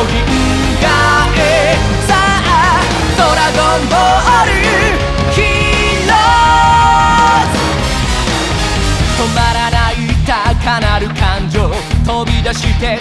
の銀河へさあドラゴンボールヒーローズ止まらない高鳴る感情飛び出して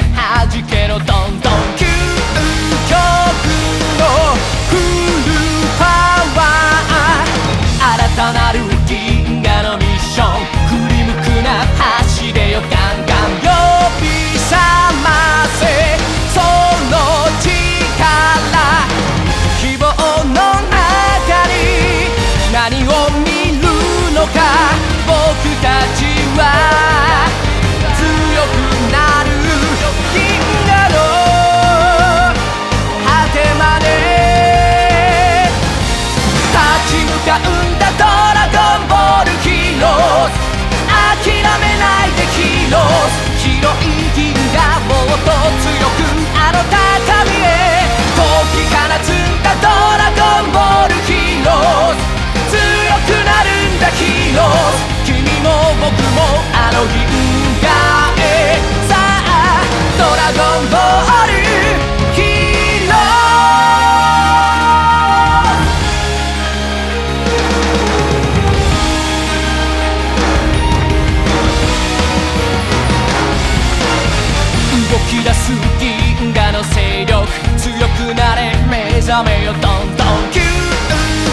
き出す銀河の勢力強くなれ目覚めよどんどん究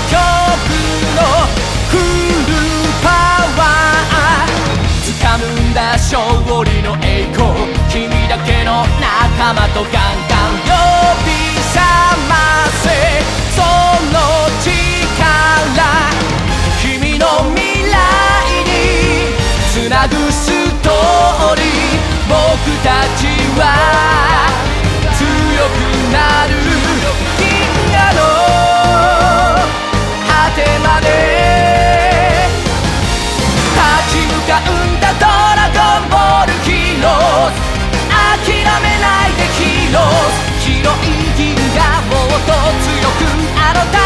極のフルパワー掴むんだ勝利の栄光君だけの仲間とガンガンが生んだドラゴンボールヒーロー。諦めないでヒーロー。ズ広い銀河もっと強くあなた